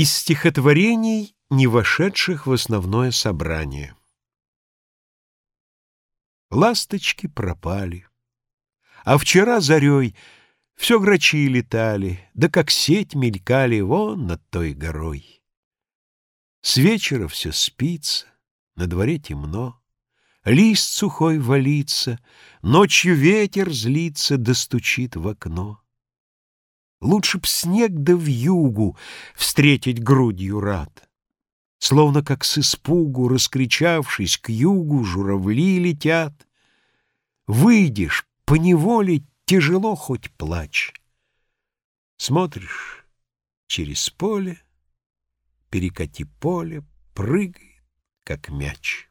Из стихотворений, не вошедших в основное собрание. Ласточки пропали, а вчера зарей все грачи летали, да как сеть мелькали вон над той горой. С вечера все спится, на дворе темно, лист сухой валится, ночью ветер злится, достучит да в окно. Лучше б снег да югу встретить грудью рад. Словно как с испугу, раскричавшись, к югу журавли летят. Выйдешь, поневоле тяжело хоть плачь. Смотришь через поле, перекати поле, прыгай, как мяч.